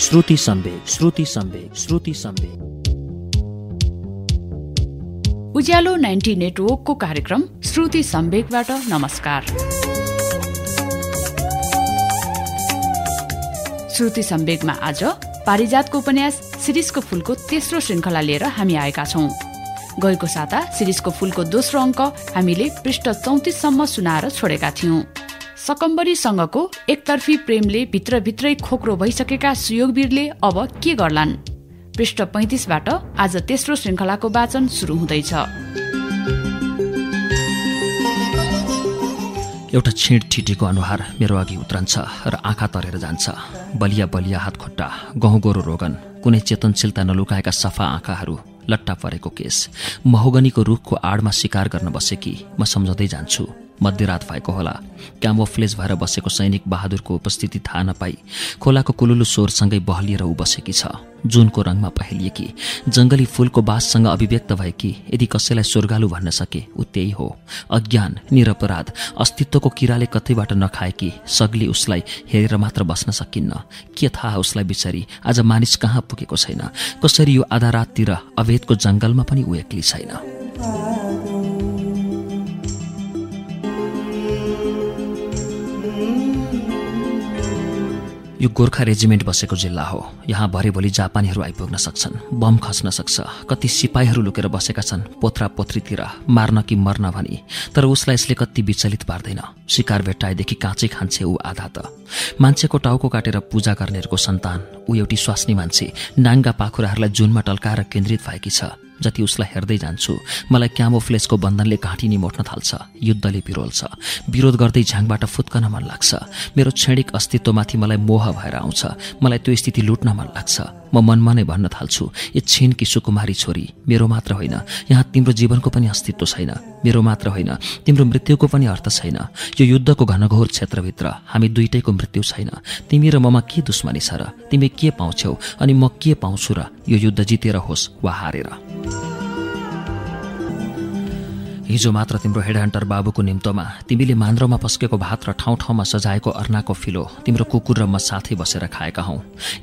श्रुति सम्वेक श्रुति सम्वेक श्रुति सम्वेक उज्यालो ninety नेटवर्कको कार्यक्रम श्रुति सम्वेकबाट नमस्कार। श्रुति सम्वेकमा आज पारिजातको उपन्यास शिरिषको फूलको तेस्रो श्रृङ्खला लिएर हामी आएका छौं। गएको साता शिरिषको फूलको दोस्रो अङ्क हामीले पृष्ठ चौतिससम्म सुनाएर छोडेका थियौं। सकम्बरीसँगको एकतर्फी प्रेमले भित्रभित्रै खोक्रो भइसकेका सुयोगवीरले अब के गर्लान्? पृष्ठ पैंतिसबाट आज तेस्रो श्रृङ्खलाको वाचन शुरू हुँदैछ। एउटा छिड ठिटीको अनुहार मेरो अघि उत्रन्छ र आँखा तरेर जान्छ। बलिया बलिया हात खुट्टा गहुँ रोगन कुनै चेतनशीलता नलुकाएका सफा आँखाहरू लट्टा परेको केस महोगनीको रुखको आडमा शिकार गर्न बसेकी म सम्झँदै जान्छु। मध्यरात भएको होला। क्यामोफ्लेज भएर बसेको सैनिक बहादुरको उपस्थिति थाहा नपाई खोलाको कुलुलु स्वरसँगै बहलिएर ऊ बसेकी छ। जुनको रङमा पहेलिएकी जंगली फूलको बाससँग अभिव्यक्त भएकी यदि कसैलाई स्वर्गालु भन्न सके ऊ त्यही हो। अज्ञान निरपराध अस्तित्वको किराले कतैबाट नखाएकी सग्ली उसलाई हेरेर मात्र बस्न सकिन्न। के थाहा उसलाई बिचारी आज मानिस कहाँ पुगेको छैन। कसरी यो आधा राततिर अवेदको जंगलमा पनि ऊ एक्ली छैन। यो गोर्खा रेजिमेन्ट बसेको जिल्ला हो। यहाँ भरेभोलि जापानीहरू आइपुग्न सक्छन् बम खस्न सक्छ कति सिपाहीहरू लुकेर बसेका छन् पोत्रा पोत्रीतिर मार्न कि मर्न भनी तर उसलाई यसले कति विचलित पार्दैन। शिकार भेट्टाएदेखि काँचै खान्छे ऊ आधा त। मान्छेको टाउको काटेर पूजा गर्नेहरूको सन्तान ऊ एउटी स्वास्नी मान्छे नाङ्गा पाखुराहरूलाई जुनमा टल्काएर केन्द्रित भएकी छ। जति उसलाई हेर्दै जान्छु मलाई क्यामोफ्लेसको बन्धनले घाँटी निमोट्न थाल्छ युद्धले बिरोल्छ विरोध गर्दै झ्याङबाट फुत्कन मन लाग्छ। मेरो क्षणिक अस्तित्वमाथि मलाई मोह भएर आउँछ। मलाई त्यो स्थिति लुट्न मन लाग्छ। म मनमा नै भन्न थाल्छु ए छिन कि सुकुमारी छोरी मेरो मात्र होइन। यहाँ तिम्रो जीवनको पनि अस्तित्व छैन। मेरो मात्र होइन। तिम्रो मृत्युको पनि अर्थ छैन। यो युद्धको घनघोर क्षेत्रभित्र हामी दुइटैको मृत्यु छैन। तिमी र ममा के दुश्मनी छ र? तिमी के पाउँछौ? अनि म के पाउँछु र? यो युद्ध जितेर होस् वा हारेर। हिजो मात्र तिम्रो हेड हन्टर बाबुको निम्तोमा तिमीले मान्द्रोमा पस्केको भात र ठाउँ ठाउँमा सजाएको अर्नाको फिलो तिम्रो कुकुर र म साथै बसेर खाएका हौ।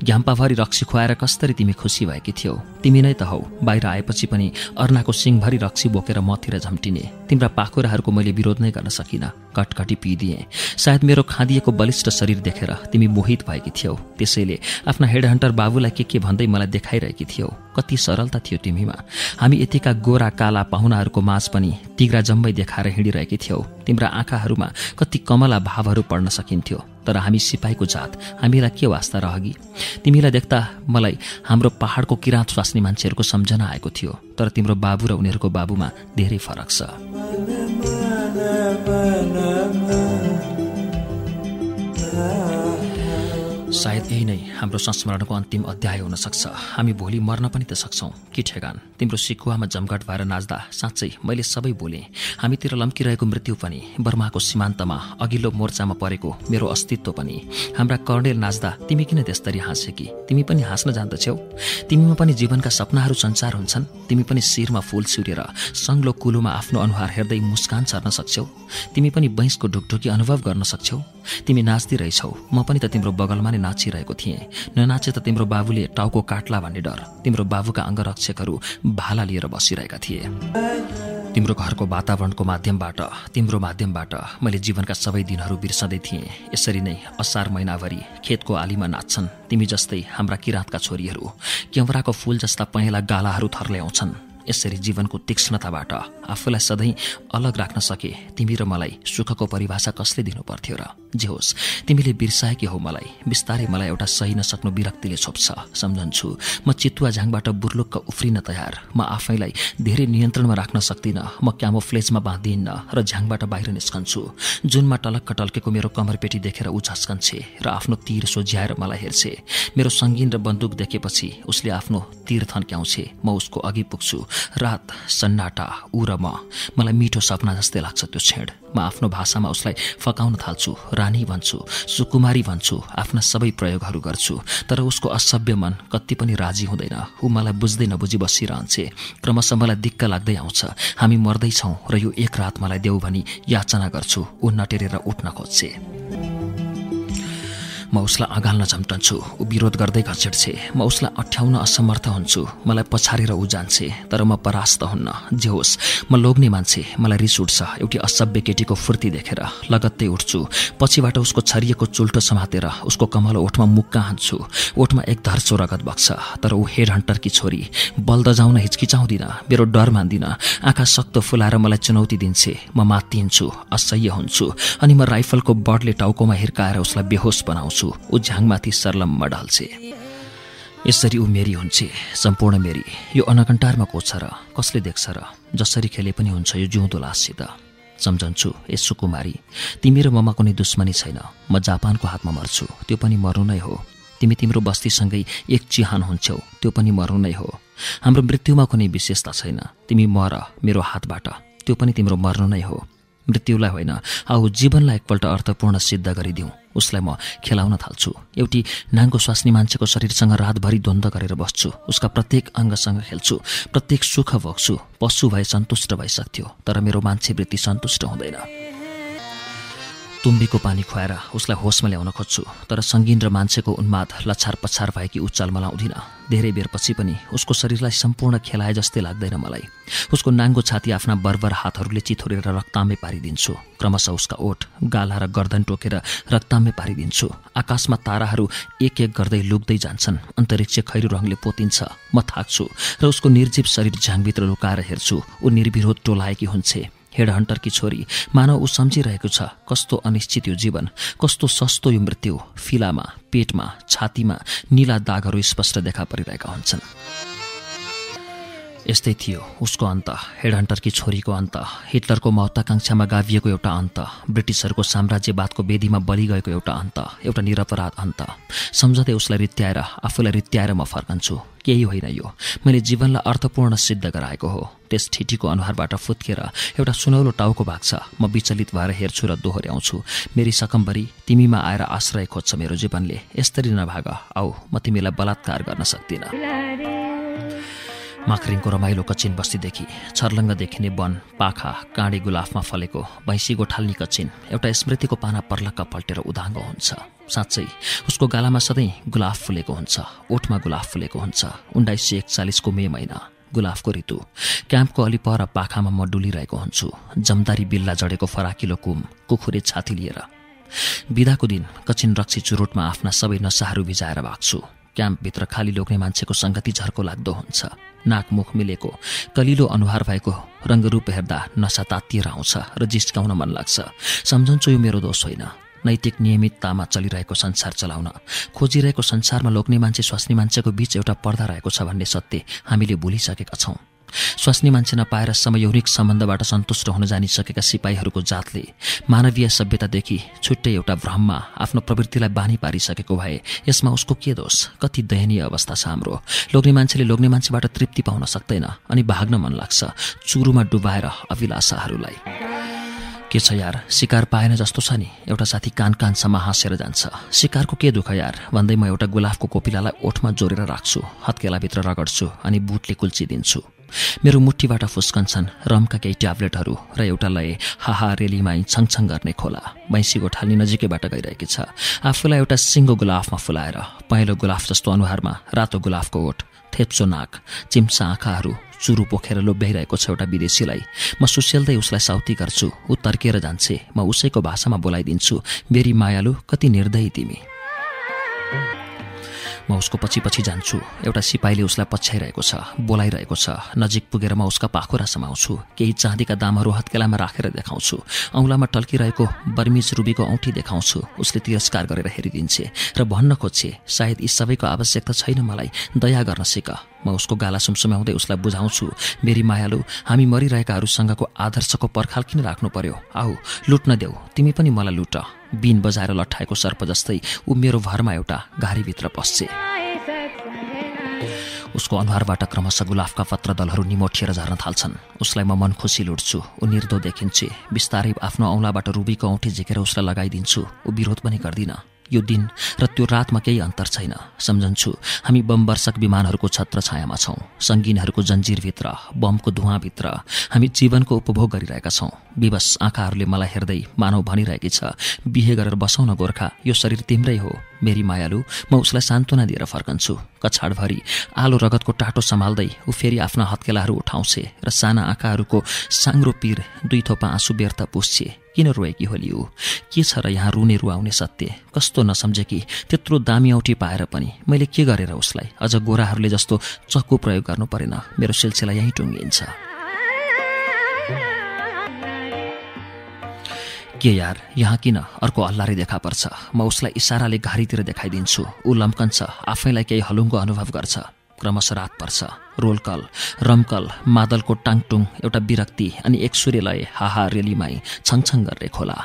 घ्याम्पाभरि रक्सी खुवाएर कसरी तिमी खुसी भएकी थियौ? तिमी नै त हौ बाहिर आएपछि पनि अर्नाको सिङभरि रक्सी बोकेर मतिर झम्टिने। तिम्रा पाखुराहरूको मैले विरोध नै गर्न सकिनँ। कटकटी पिदिएँ सायद मेरो खाँदिएको बलिष्ठ शरीर देखेर तिमी मोहित भएकी थियौ। त्यसैले आफ्ना हेड हन्टर बाबुलाई के के भन्दै मलाई देखाइरहेकी थियौ। कति सरलता थियो तिमीमा। हामी यतिका गोरा काला पाहुनाहरूको माझ पनि तिग्रा जम्मै देखाएर हिँडिरहेकी थियौ। तिम्रा आँखाहरूमा कति कमला भावहरू पढ्न सकिन्थ्यो। तर हामी सिपाहीको जात। हामीलाई के वास्ता रहगी तिमीलाई देख्दा मलाई हाम्रो पहाडको किराँत स्वास्नी मान्छेहरूको सम्झना आएको थियो। तर तिम्रो बाबु र उनीहरूको बाबुमा धेरै फरक छ। love. सायद यही नै हाम्रो संस्मरणको अन्तिम अध्याय हुन सक्छ हामी भोलि मर्न पनि त सक्छौँ। के ठेगान? तिम्रो सिकुवामा जमघट भएर नाच्दा साँच्चै मैले सबै बोलेँ हामीतिर लम्किरहेको मृत्यु पनि बर्माको सीमान्तमा अघिल्लो मोर्चामा परेको मेरो अस्तित्व पनि। हाम्रा कर्णेल नाच्दा तिमी किन त्यस्तरी हाँसे कि? तिमी पनि हाँस्न जान्दछौ तिमीमा पनि जीवनका सपनाहरू सञ्चार हुन्छन्। तिमी पनि शिरमा फूल सिउरेर सङ्लो कुलोमा आफ्नो अनुहार हेर्दै मुस्कान छर्न सक्छौ तिमी पनि बैंसको ढुकढुकी अनुभव गर्न सक्छौ तिमी नाच्दिरहेछौ। म पनि त तिम्रो बगलमा नै नाचिरहेको थिएँ। ननाचे त तिम्रो बाबुले टाउको काट्ला भन्ने डर तिम्रो बाबुका अङ्गरक्षकहरू भाला लिएर बसिरहेका थिए। तिम्रो घरको वातावरणको माध्यमबाट तिम्रो माध्यमबाट मैले जीवनका सबै दिनहरू बिर्सँदै थिएँ। यसरी नै असार महिनाभरि खेतको आलीमा नाच्छन्। तिमी जस्तै हाम्रा किराँतका छोरीहरू क्याउराको फूल जस्ता पहेँला गालाहरू थर्ले आउँछन् यसरी जीवनको तीक्ष्णताबाट आफूलाई सधैँ अलग राख्न सके। तिमी र मलाई सुखको परिभाषा कसले दिनु पर्थ्यो र? जे होस् तिमीले बिर्साएकी हौ मलाई। बिस्तारै मलाई एउटा सही नसक्नु विरक्तिले छोप्छ। सम्झन्छु म चितुवा झाङबाट बुर्लुक्क उफ्रिन तयार। म आफैलाई धेरै नियन्त्रणमा राख्न सक्दिनँ। म क्यामोफ्लेजमा बाँधिन्न र झ्याङबाट बाहिर निस्कन्छु। जुनमा टलक्क टल्केको मेरो कमरपेटी देखेर ऊ झस्कन्छे र आफ्नो तीर सोझ्याएर मलाई हेर्छे। मेरो सङ्गीन र बन्दुक देखेपछि उसले आफ्नो तीर थन्क्याउँछे म उसको अघि पुग्छु। रात सन्नाटा ऊ र मलाई मिठो सपना जस्तै लाग्छ त्यो छेड म आफ्नो भाषामा उसलाई फकाउन थाल्छु रानी भन्छु सुकुमारी भन्छु आफ्ना सबै प्रयोगहरू गर्छु। तर उसको असभ्य मन कति पनि राजी हुँदैन। ऊ मलाई बुझ्दै नबुझी बसिरहन्छे। क्रमशः मलाई दिक्क लाग्दै आउँछ। हामी मर्दैछौँ र यो एक रात मलाई देऊ भनी याचना गर्छु। ऊ नटेरेर उठ्न खोज्छे। म उसलाई अगाल्न झम्टन्छु। ऊ विरोध गर्दै घचिड्छे म उसलाई अठ्याउन असमर्थ हुन्छु। मलाई पछारेर ऊ जान्छे तर म परास्त हुन्न। जे होस् म लोग्ने मान्छे मलाई रिस उठ्छ। एउटी असभ्य केटीको फुर्ती देखेर लगत्तै उठ्छु। पछिबाट उसको छरिएको चुल्टो समातेर उसको कमलो ओठमा मुक्का हान्छु। ओठमा एक धर्चो रगत बग्छ तर ऊ हेड हन्टरकी छोरी। बल दजाउन हिचकिचाउँदिन मेरो डर मान्दिन। आँखा सक्तो फुलाएर मलाई चुनौती दिन्छे। म मातिन्छु असह्य हुन्छु। अनि म राइफलको बडले टाउकोमा हिर्काएर उसलाई बेहोस बनाउँछु। ऊ झ्याङमाथि सर्लम्म ढल्छे। यसरी ऊ मेरी हुन्छे सम्पूर्ण मेरी। यो अनकन्टारमा कोछ र कसले देख्छ र जसरी खेले पनि हुन्छ यो जिउँदो लाससित। सम्झन्छु ए सुकुमारी तिमी र ममा कुनै दुश्मनी छैन। म जापानको हातमा मर्छु त्यो पनि मर्नु नै हो। तिमी तिम्रो बस्तीसँगै एक चिहान हुन्छौ त्यो पनि मर्नु नै हो। हाम्रो मृत्युमा कुनै विशेषता छैन। तिमी मर मेरो हातबाट त्यो पनि तिम्रो मर्नु नै हो। मृत्युलाई होइन आऊ जीवनलाई एकपल्ट अर्थपूर्ण सिद्ध गरिदिउँ। उसलाई म खेलाउन थाल्छु। एउटी नाङ्गो स्वास्नी मान्छेको शरीरसँग रातभरि द्वन्द गरेर बस्छु। उसका प्रत्येक अङ्गसँग खेल्छु। प्रत्येक सुख भोग्छु। पशु भए सन्तुष्ट भइसक्थ्यो तर मेरो मान्छे वृत्ति सन्तुष्ट हुँदैन। तुम्बीको पानी खुवाएर उसलाई होसमा ल्याउन खोज्छु तर सङ्गीन र मान्छेको उन्माद लछार पछार भएकी उचाल मलाउँदिन धेरै बेरपछि पनि उसको शरीरलाई सम्पूर्ण खेलाए जस्तै लाग्दैन मलाई। उसको नाङ्गो छाती आफ्ना बर्बर हातहरूले चिथोरेर रक्तामे पारिदिन्छु। क्रमशः उसका ओठ गाला र गर्दन टोकेर रक्तामे पारिदिन्छु। आकाशमा ताराहरू एक एक गर्दै लुक्दै जान्छन्। अन्तरिक्ष खैरो रङले पोतिन्छ। म थाक्छु र उसको निर्जीव शरीर झ्याङभित्र लुकाएर हेर्छु। ऊ निर्विरोध टोलाएकी हुन्छे। हेड हन्टरकी छोरी। मानव ऊ सम्झिरहेको छ कस्तो अनिश्चित यो जीवन कस्तो सस्तो यो मृत्यु। फिलामा पेटमा छातीमा निला दागहरू स्पष्ट देखा परिरहेका हुन्छन्। यस्तै थियो। उसको अन्त हेड हन्टरकी छोरीको अन्त हिटलरको महत्वाकांक्षामा गाभिएको एउटा अन्त ब्रिटिसहरूको साम्राज्यवादको वेदीमा बलिगएको एउटा अन्त एउटा निरपराध अन्त। सम्झँदै उसलाई रित्याएर आफूलाई रित्याएर म फर्कन्छु। केही होइन यो। मैले जीवनलाई अर्थपूर्ण सिद्ध गराएको हो। त्यस ठिटीको अनुहारबाट फुत्केर एउटा सुनौलो टाउको भाग्छ। म विचलित भएर हेर्छु र दोहोऱ्याउँछु। मेरी सकम्बरी तिमीमा आएर आश्रय खोज्छ मेरो जीवनले। यस्तरी नभाग। आऊ म तिमीलाई बलात्कार गर्न सक्दिनँ। माखरिङको रमाइलो कचिन बस्तीदेखि छर्लङ्ग देखिने वन पाखा काँडी गुलाफमा फलेको भैँसी गोठाल्नी कचिन एउटा स्मृतिको पाना पर्लक्क पल्टेर उदाङ्गो हुन्छ। साँच्चै उसको गालामा सधैँ गुलाफ फुलेको हुन्छ ओठमा गुलाफ फुलेको हुन्छ। उन्नाइस सय एकचालिसको मे महिना गुलाफको ऋतु। क्याम्पको अलि पर पाखामा म डुलिरहेको हुन्छु। जमदारी बिल्ला जडेको फराकिलो कुम कुखुरे छाती लिएर। बिदाको दिन कचिन रक्सी चुरोटमा आफ्ना सबै नसाहरू भिजाएर भाग्छु। क्याम्पभित्र खाली लोग्ने मान्छेको सङ्गति झर्को लाग्दो हुन्छ। नाकमुख मिलेको कलिलो अनुहार भएको रङ्गरूप हेर्दा नसा तातिएर आउँछ र जिस्काउन मन लाग्छ। सम्झन्छु यो मेरो दोष होइन। नैतिक नियमिततामा चलिरहेको संसार चलाउन खोजिरहेको संसारमा लोग्ने मान्छे स्वास्नी मान्छेको बीच एउटा पर्दा रहेको छ भन्ने सत्य हामीले भुलिसकेका छौँ। स्वास्नी मान्छे नपाएर समयौनिक सम्बन्धबाट सन्तुष्ट हुन जानिसकेका सिपाहीहरूको जातले मानवीय सभ्यतादेखि छुट्टै एउटा भ्रममा आफ्नो प्रवृत्तिलाई बानी पारिसकेको भए यसमा उसको के दोष? कति दयनीय अवस्था छ हाम्रो। लोग्ने मान्छेले लोग्ने मान्छेबाट तृप्ति पाउन सक्दैन अनि भाग्न मन लाग्छ चुरुमा डुबाएर अभिलाषाहरूलाई। के छ यार? शिकार पाएन जस्तो छ नि। एउटा साथी कान कानसम्म हाँसेर जान्छ। शिकारको के दुःख यार? भन्दै म एउटा गुलाफको कोपिलालाई ओठमा जोडेर राख्छु हत्केलाभित्र रगड्छु अनि बुटले कुल्चिदिन्छु। मेरो मुठीबाट फुस्कन्छन्। रमका केही ट्याब्लेटहरू र एउटा लय हाहा रेलीमा छङछङ गर्ने खोला। भैँसी गोठाल्नी नजिकैबाट गइरहेकी छ। आफूलाई एउटा सिङ्गो गुलाफमा फुलाएर पहेँलो गुलाफ जस्तो अनुहारमा रातो गुलाफको ओठ थेप्चो नाक चिम्सा आँखाहरू चुरु पोखेर लोभ्याइरहेको छ एउटा विदेशीलाई। म सुसेल्दै उसलाई साउती गर्छु। ऊ तर्किएर जान्छे। म उसैको भाषामा बोलाइदिन्छु। मेरी मायालु कति निर्दयी तिमी। म उसको पछि पछि जान्छु। एउटा सिपाहीले उसलाई पछ्याइरहेको छ बोलाइरहेको छ। नजिक पुगेर म उसका पाखुरा समाउँछु। केही चाँदीका दामहरू हत्केलामा राखेर देखाउँछु। औँलामा टल्किरहेको बर्मिज रुबीको औँठी देखाउँछु। उसले तिरस्कार गरेर हेरिदिन्छे र भन्न खोज्छे सायद यी सबैको आवश्यकता छैन मलाई। दया गर्न सिक। म उसको गाला सुमसुम्याउँदै उसलाई बुझाउँछु। मेरी मायालु हामी मरिरहेकाहरूसँगको आदर्शको पर्खाल किन राख्नु पर्यो? आऊ लुट्न देऊ। तिमी पनि मलाई लुट। बिन बजाएर लट्ठाएको सर्प जस्तै ऊ मेरो भरमा एउटा घारीभित्र पस्छे उसको अनुहारबाट क्रमशः गुलाफका पत्र दलहरू निमोठिएर झर्न थाल्छन्। उसलाई म मन खुसी लुट्छु। ऊ निर्दो देखिन्छे। बिस्तारै आफ्नो औँलाबाट रुबीको औँठी झिकेर उसलाई लगाइदिन्छु। ऊ विरोध पनि गर्दिन। यो दिन र त्यो रातमा केही अन्तर छैन। सम्झन्छु हामी बम वर्षक विमानहरूको छत्र छायामा छौँ। सङ्गीनहरूको जन्जिरभित्र बमको धुवाँभित्र हामी जीवनको उपभोग गरिरहेका छौँ। विवश आँखाहरूले मलाई हेर्दै मानव भनिरहेकी छ बिहे गरेर बसाउन गोर्खा यो शरीर तिम्रै हो। मेरी मायालु म उसलाई सान्त्वना दिएर फर्कन्छु। कछाडभरि आलो रगतको टाटो सम्हाल्दै ऊ फेरि आफ्ना हत्केलाहरू उठाउँछे र साना आँखाहरूको साङ्रो पिर दुई थोपा आँसु व्यर्थ पुस्छे। किन रोएकी होली ऊ के छ र यहाँ रुने रुवाउने सत्य? कस्तो नसम्झे कि त्यत्रो दामी औठी पाएर पनि मैले के गरेर उसलाई अझ गोराहरूले जस्तो चक्कु प्रयोग गर्नु परेन? मेरो सिलसिला यहीँ टुङ्गिन्छ। के यार यहाँ किन अर्को अल्लारे देखा पर्छ? म उसलाई इसाराले घारीतिर देखाइदिन्छु। ऊ लम्कन्छ आफैलाई केही हलुङ्गो अनुभव गर्छ। क्रमशः रात पर्छ। रोलकल रमकल मादलको टाङटुङ एउटा विरक्ति अनि एक सूर्य लय हाहा रेलीमाई छङछङ गर्ने खोला।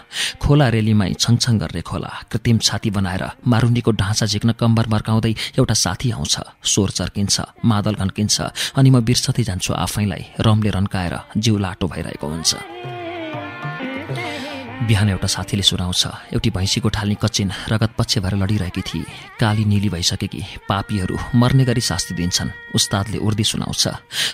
खोला रेलीमाई छङछङ गर्ने खोला। कृत्रिम छाती बनाएर मारुनीको ढाँचा झिक्न कम्बर मर्काउँदै एउटा साथी आउँछ। स्वर चर्किन्छ मादल घन्किन्छ अनि म बिर्सदै जान्छु आफैलाई। रमले रन्काएर जिउ लाटो भइरहेको हुन्छ। बिहान एउटा साथीले सुनाउँछ एउटी भैँसीको ठाल्नी कच्चिन रगत पछि भएर लडिरहेकी थिए काली निली भइसकेकी पापीहरू मर्ने गरी शास्ति दिन्छन् उस्तादले उर्दी सुनाउँछ।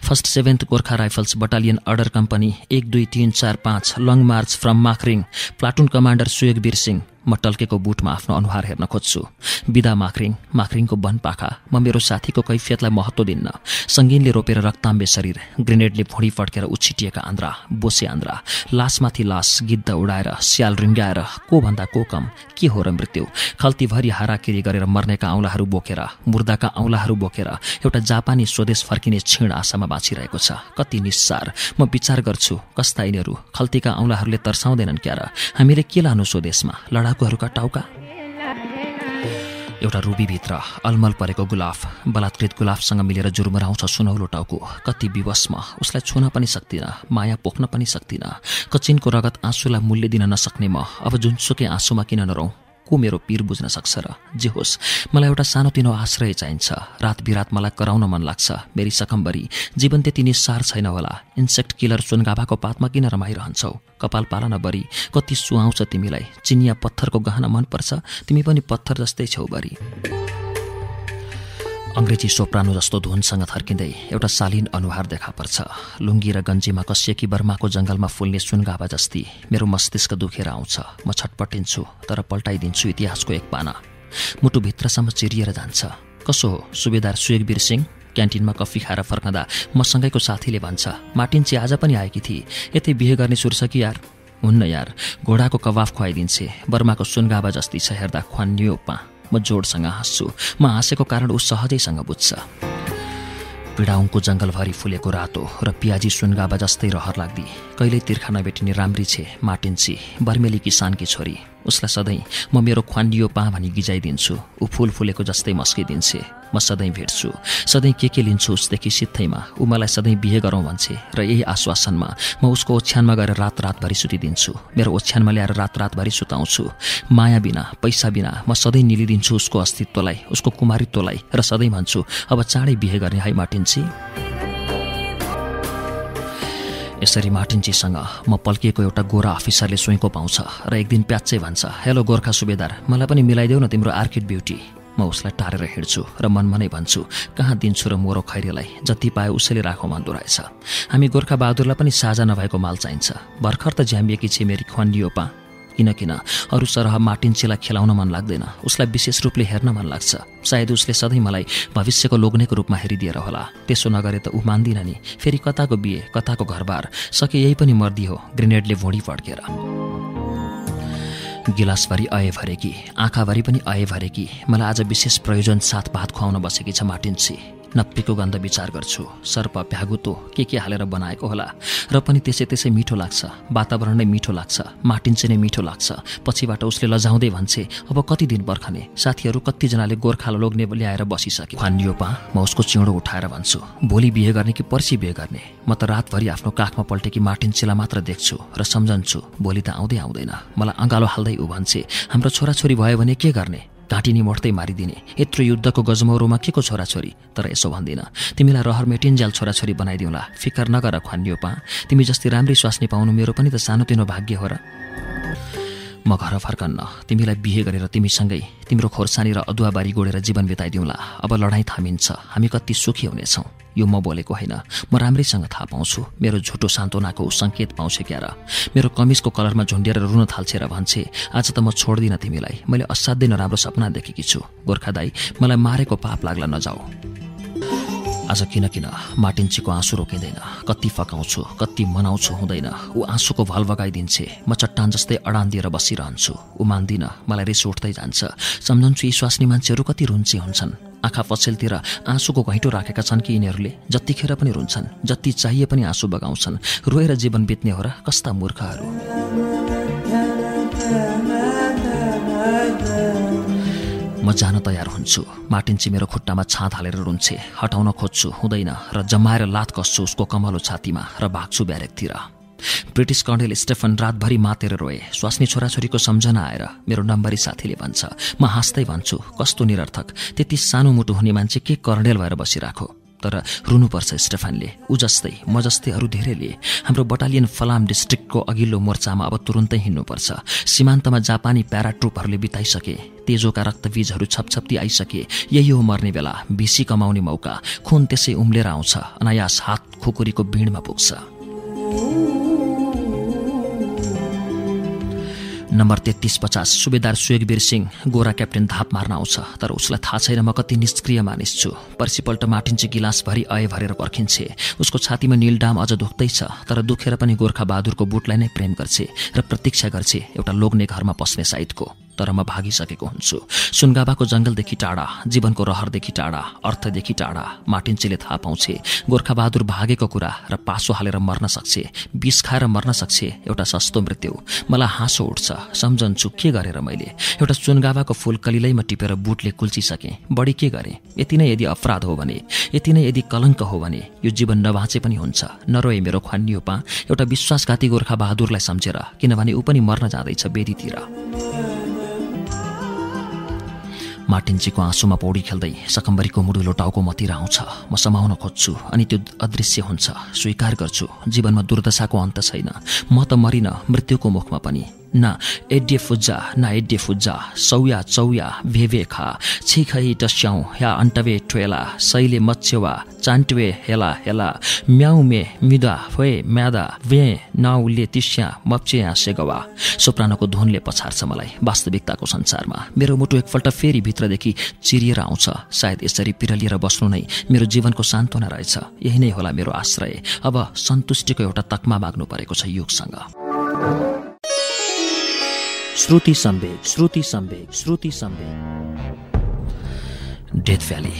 First seventh Gorkha Rifles battalion order company एक दुई तिन चार पाँच long march from माखरिङ platoon commander Suyog Bir Singh. म टल्केको बुटमा आफ्नो अनुहार हेर्न खोज्छु। बिदा माखरिङ। माखरिङको पाखा। म मेरो साथीको कैफियतलाई महत्त्व दिन्न। सङ्गीनले रोपेर रक्ताम्बे शरीर ग्रेनेडले भुँडी फड्केर उछिटिएका आन्द्रा बोसे आन्द्रा। लासमाथि लास गिद्ध उडाएर स्याल रिङ्गाएर को भन्दा को कम के हो र मृत्यु? खल्तीभरि हाराकिरी गरेर मर्नेका औँलाहरू बोकेर मुर्दाका औँलाहरू बोकेर एउटा जापानी स्वदेश फर्किने क्षीण आशामा बाँचिरहेको छ। कति निस्सार। म विचार गर्छु कस्ता यिनीहरू खल्तीका औँलाहरूले तर्साउँदैनन् क्यार। हामीले के लानु स्वदेशमा? लडाकु डाकुहरूका टाउका। एउटा रुबीभित्र अलमल परेको गुलाफ बलात्कृत गुलाफसँग मिलेर जुर्मराउँछ सुनौलो टाउको। कति विवशमा उसलाई छुन पनि सक्दिनँ माया पोख्न पनि सक्दिनँ। कचिनको रगत आँसुलाई मूल्य दिन नसक्ने म अब जुनसुकै आँसुमा किन नरौँ? को मेरो पीर बुझ्न सक्छ र? जे होस् मलाई एउटा सानोतिनो आश्रय चाहिन्छ। रात बिरात मलाई कराउन मन लाग्छ। मेरी सकम्बरी जीवन त्यति निस्सार छैन होला। इन्सेक्ट किलर सुनगाभाको पातमा किन रमाइरहन्छौ? कपाल पालन बरी कति सुहाउँछ तिमीलाई। चिनिया पत्थरको गहना मनपर्छ। तिमी पनि पत्थर जस्तै छौ बरी। अङ्ग्रेजी सोप्रानो जस्तो धुनसँग थर्किँदै एउटा शालीन अनुहार देखा पर्छ। लुङ्गी र गन्जीमा कसिएकी बर्माको जङ्गलमा फुल्ने सुनगाबा जस्ती मेरो मस्तिष्क दुखेर आउँछ। म छटपटिन्छु तर पल्टाइदिन्छु इतिहासको एक पाना। मुटुभित्रसम्म चिरिएर जान्छ। कसो हो सुबेदार सुयोगवीर सिंह? क्यान्टिनमा कफी खाएर फर्कँदा मसँगैको साथीले भन्छ माटिन्ची आज पनि आएकी थिए यतै बिहे गर्ने सुर्छ कि यार? हुन्न यार घोडाको कवाफ खुवाइदिन्छे। बर्माको सुनगाबा जस्ती छ हेर्दा ख्वानियो पा। म जोडसँग हाँस्छु। म हाँसेको कारण ऊ सहजैसँग बुझ्छ। पिडाउङको जङ्गलभरि फुलेको रातो र पियाजी सुनगाबा जस्तै रहर लाग्दी। कहिल्यै तिर्खा नभेटिने राम्री छे माटिन्सी बर्मेली किसानकी छोरी। उसलाई सधैँ म मेरो ख्वान्डियो पा भनी गिजाइदिन्छु। ऊ फुल फुलेको जस्तै मस्किदिन्छे। म सधैँ भेट्छु। सधैँ के के लिन्छु उसदेखि सित्थैमा? ऊ मलाई सधैँ बिहे गरौँ भन्छे र यही आश्वासनमा म उसको ओछ्यानमा गएर रात रातभरि सुतिदिन्छु। मेरो ओछ्यानमा ल्याएर रात रातभरि सुताउँछु। माया बिना पैसा बिना म सधैँ निलिदिन्छु उसको अस्तित्वलाई उसको कुमारित्वलाई र सधैँ भन्छु अब चाँडै बिहे गर्ने है माटिन्सी यसरी मार्टिनजीसँग म पल्किएको एउटा गोरा अफिसरले सुइँको पाउँछ र एक दिन प्याच्चै भन्छ हेलो गोर्खा सुबेदार मलाई पनि मिलाइदेऊ न तिम्रो आर्किड ब्युटी। म उसलाई टारेर हिँड्छु र मनमा नै भन्छु कहाँ दिन्छु र मोरो खैरेलाई? जति पाए उसैले राखौँ भन्दो रहेछ। हामी गोर्खा बहादुरलाई पनि साझा नभएको माल चाहिन्छ। भर्खर त झ्याम्बिएकी छिमेरी खन्डियो पा। किनकिन अरू सरह माटिन्चेलाई खेलाउन मन लाग्दैन। उसलाई विशेष रूपले हेर्न मन लाग्छ। सायद उसले सधैँ मलाई भविष्यको लोग्नेको रूपमा हेरिदिएर होला। त्यसो नगरे त ऊ मान्दिन नि। फेरि कताको बिहे कताको घरबार। सके यही पनि मर्दी हो। ग्रेनेडले भोडी फड्केर। गिलासभरि अय भरेकी आँखाभरि पनि अय भरेकी मलाई आज विशेष प्रयोजन साथ भात खुवाउन बसेकी छ माटिन्सी नप्पीको गन्ध विचार गर्छु। सर्प भ्यागुतो के के हालेर बनाएको होला? र पनि त्यसै त्यसै मिठो लाग्छ। वातावरण नै मिठो लाग्छ। माटिन्चे नै मिठो लाग्छ। पछिबाट उसले लजाउँदै भन्छे अब कति दिन पर्खने साथीहरू कतिजनाले गोर्खा लोग्ने ल्याएर बसिसके खानियो पा म उसको चिउँडो उठाएर भन्छु। भोलि बिहे गर्ने कि पर्सि बिहे गर्ने? म त रातभरि आफ्नो काखमा पल्टेकी माटिन्चेलाई मात्र देख्छु र सम्झन्छु। भोलि त आउँदै आउँदैन। मलाई अँगालो हाल्दै ऊ भन्छे हाम्रो छोराछोरी भयो भने के गर्ने? घाँटी मोड्दै मारिदिने। यत्रो युद्धको गजमौरोमा के को छोराछोरी? तर यसो भन्दिनँ तिमीलाई रहर मेटिन्ज्याल छोराछोरी बनाइदिउँला। फिकर नगर खन्यो पा। तिमी जस्तै राम्रै स्वास्नी पाउनु मेरो पनि त सानोतिनो भाग्य हो र। म घर फर्कन्न तिमीलाई बिहे गरेर तिमीसँगै तिम्रो खोर्सानी र अदुवाबारी गोडेर जीवन बिताइदिउँला। अब लडाइँ थामिन्छ। हामी कति सुखी हुनेछौँ। यो म बोलेको होइन। म राम्रैसँग थाहा पाउँछु। मेरो झुटो सान्त्वनाको सङ्केत पाउँछ क्या र मेरो कमिजको कलरमा झुन्डिएर रुन थाल्छे र भन्छे आज त म छोड्दिनँ तिमीलाई। मैले असाध्यै नराम्रो सपना देखेकी छु। गोर्खा दाई मलाई मारेको पाप लाग्ला नजाऊ। आज किन किन माटिन्चीको आँसु रोकिँदैन। कति फकाउँछु कति मनाउँछु हुँदैन। ऊ आँसुको भल बगाइदिन्छे। म चट्टान जस्तै अडान दिएर बसिरहन्छु। ऊ मान्दिन मलाई रिस उठ्दै जान्छ। सम्झन्छु यी स्वास्नी मान्छेहरू कति रुन्ची हुन्छन्। आँखा पछेलतिर आँसुको घैँटो राखेका छन् कि यिनीहरूले? जतिखेर पनि रुन्छन् जति चाहिए पनि आँसु बगाउँछन्। रोएर जीवन बित्ने हो र कस्ता मूर्खहरू। म जान तयार हुन्छु। माटिन्ची मेरो खुट्टामा छाँद हालेर रुन्छे। हटाउन खोज्छु। हुँदैन र जमाएर लात कस्छु उसको कमलो छातीमा र भाग्छु ब्यारेकतिर। ब्रिटिस कर्णेल स्टेफन रातभरि मातेर रोए। स्वास्नी छोराछोरीको सम्झना आएर मेरो नम्बरी साथीले भन्छ म हाँस्दै भन्छु कस्तो निरर्थक। त्यति सानो मुटु हुने मान्छे के कर्णेल भएर बसिराखो। तर रुनुपर्छ स्टेफानले। ऊ जस्तै म जस्तै अरू धेरैले। हाम्रो बटालियन फलाम डिस्ट्रिक्टको अघिल्लो मोर्चामा अब तुरुन्तै हिँड्नुपर्छ। सीमान्तमा जापानी प्याराट्रुपहरूले बिताइसके। तेजोका रक्तबीजहरू छपछप्ती आइसके। यही हो मर्ने बेला। भिसी कमाउने मौका। खुन त्यसै उम्लेर आउँछ। अनायास हात खुकुरीको भिडमा पुग्छ। नम्बर तेत्तिस पचास सुबेदार सुयोगवीर सिंह गोरा क्याप्टेन धाप मार्न आउँछ तर उसलाई थाहा छैन म कति निष्क्रिय मानिस छु। पर्सिपल्ट माटिन्छ गिलासभरि अय भरेर पर्खिन्छे। उसको छातीमा निलडाम अझ दुख्दैछ तर दुखेर पनि गोर्खा बहादुरको बुटलाई नै प्रेम गर्छे र प्रतीक्षा गर्छे एउटा लोग्ने घरमा पस्ने साइतको। तर म भागिसकेको हुन्छु। सुनगाबाको जङ्गलदेखि टाढा जीवनको रहरदेखि टाढा अर्थदेखि टाढा माटिन्चेले थाहा पाउँछे गोर्खाबहादुर भागेको कुरा र पासो हालेर मर्न सक्छे बिस खाएर मर्न सक्छे एउटा सस्तो मृत्यु। मलाई हाँसो उठ्छ सम्झन्छु के गरेर मैले? एउटा सुनगाबाको फुल कलिलैमा टिपेर बुटले कुल्चिसकेँ बढी के गरेँ? यति नै यदि अपराध हो भने यति नै यदि कलङ्क हो भने यो जीवन नबाँचे पनि हुन्छ। नरोए मेरो खानियो पा एउटा विश्वासघाती गोर्खा बहादुरलाई सम्झेर किनभने ऊ पनि मर्न जाँदैछ बेदीतिर माटिन्चीको आँसुमा पौडी खेल्दै सकम्बरीको मुडुलो टाउको मतिर आउँछ। म समाउन खोज्छु अनि त्यो अदृश्य हुन्छ। स्वीकार गर्छु जीवनमा दुर्दशाको अन्त छैन। म त मरिन मृत्युको मुखमा पनि। न न एड्डे फुज्जा सौया चौया भेभे खा छिखै टस्याउ या अन्टवे ट्वेला सैले मच्छेवा चान्टवे हेला हेला म्याउ मे मिदा फे म्यादा वे नाउले तिस्या मप्चे सेगवा। सोप्रानोको धुनले पछार्छ मलाई वास्तविकताको संसारमा। मेरो मुटु एकपल्ट फेरि भित्रदेखि चिरिएर आउँछ। सायद यसरी पिरलिएर बस्नु नै मेरो जीवनको सान्त्वना रहेछ। यही नै होला मेरो आश्रय। अब सन्तुष्टिको एउटा तकमा माग्नु परेको छ युगसँग। Shruti Sambeg Shruti Sambeg Shruti Sambeg death valley